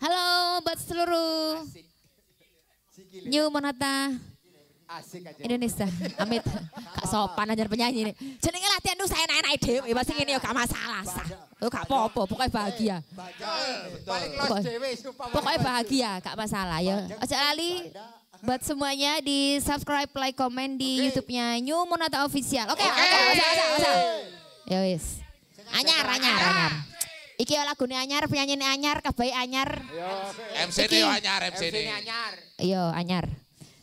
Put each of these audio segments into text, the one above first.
Halo buat seluruh New Monata Asik aja. Indonesia. Amit. Kak sopan aja penyanyi ini. Jenenge latihan tuh saya enak-enak dhewe. Pasti ngene ya gak masalah sah. Oh gak apa-apa, pokoknya bahagia. Paling los supaya. Pokoknya bahagia, gak masalah ya. Ojo lali buat semuanya di subscribe, like, komen di YouTube-nya New Monata Official. Oke, oke, oke, oke, oke. Ya wis. Anyar, anyar, anyar. Iki ya lagune anyar, penyanyi anyar, kabai anyar. MC ini yo anyar, MC ini. anyar. Iya, anyar.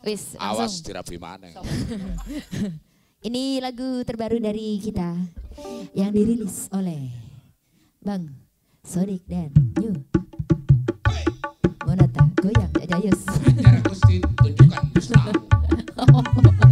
Wis, Awas dirabi maneh. Ini lagu terbaru dari kita yang dirilis oleh Bang Sonic dan New Monata goyang Jayus. Cara Gusti tunjukkan musnahmu.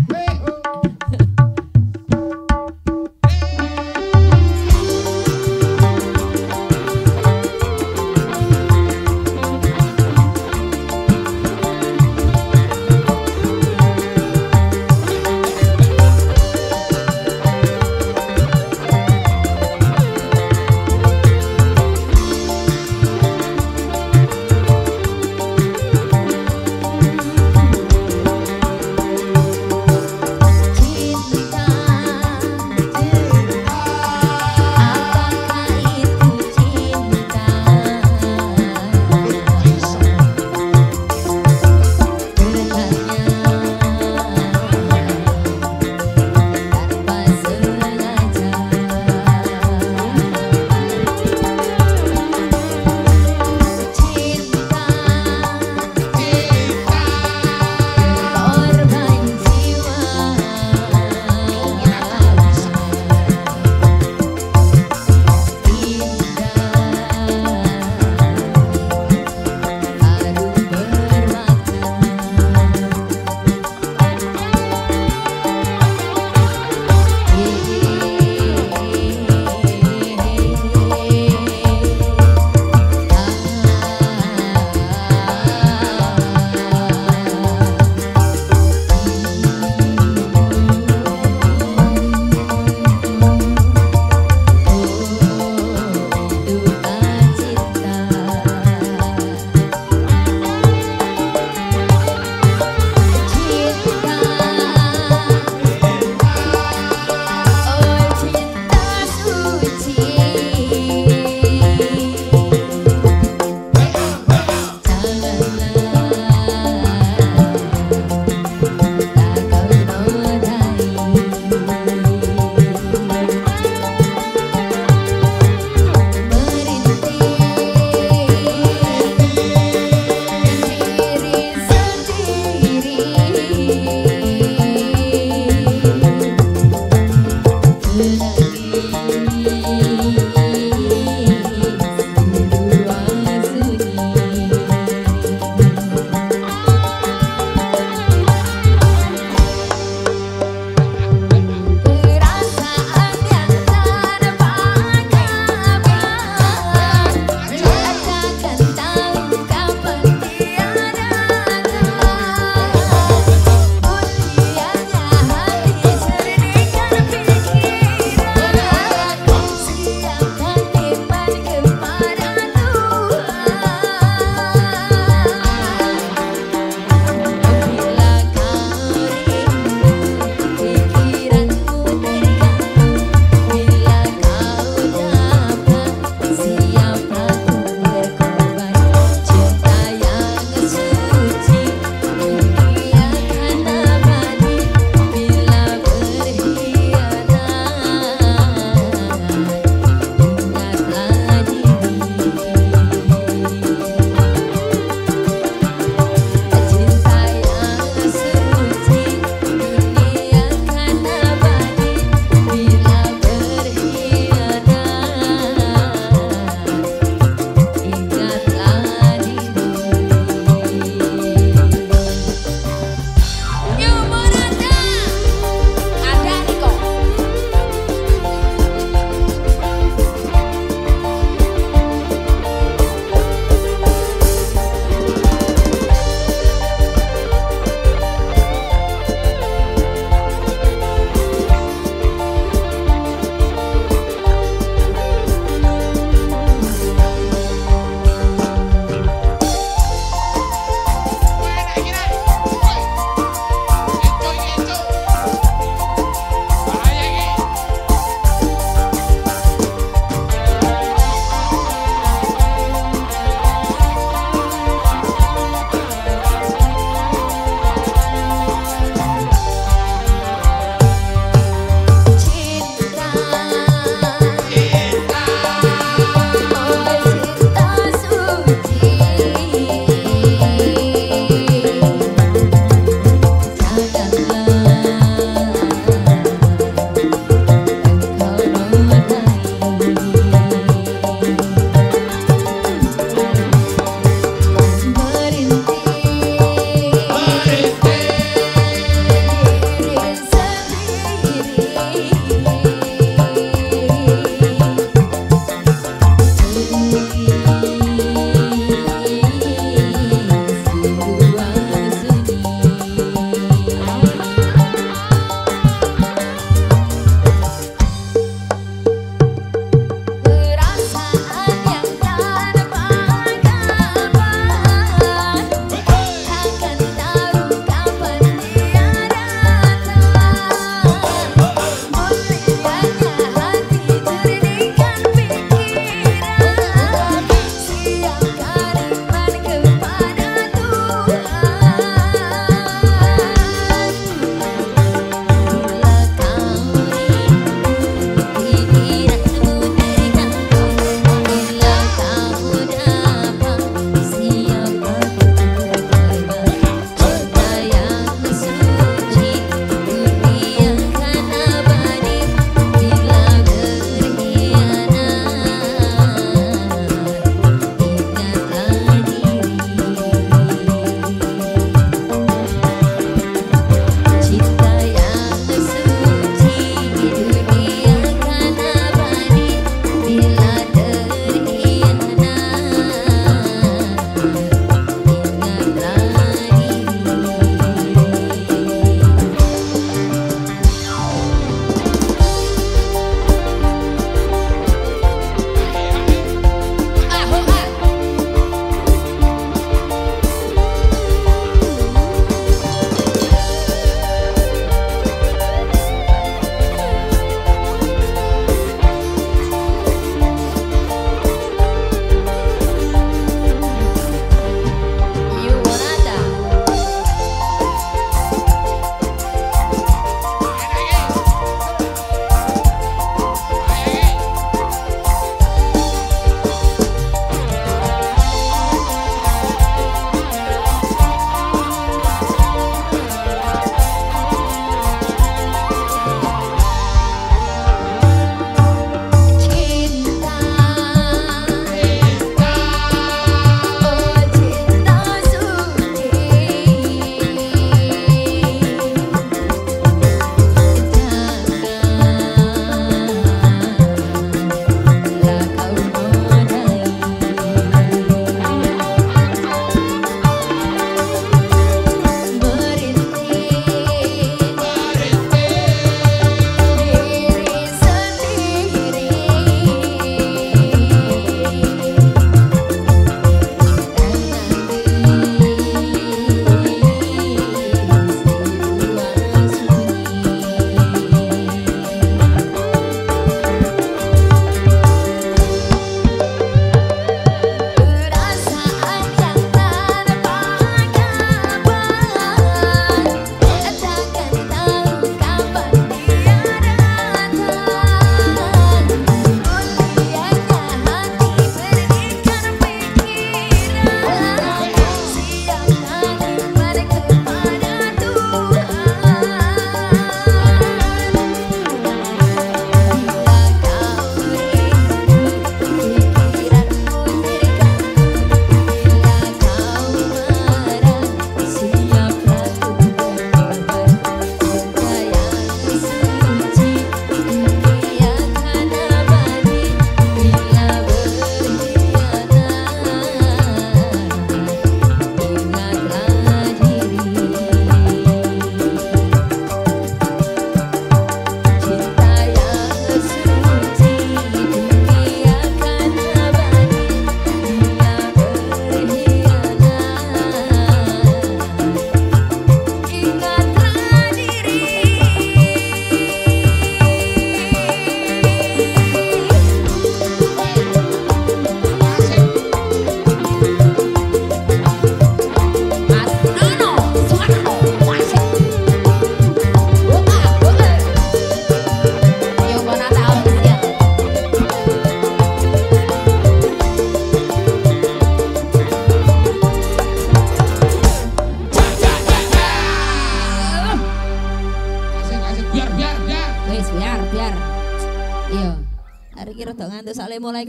dari mulai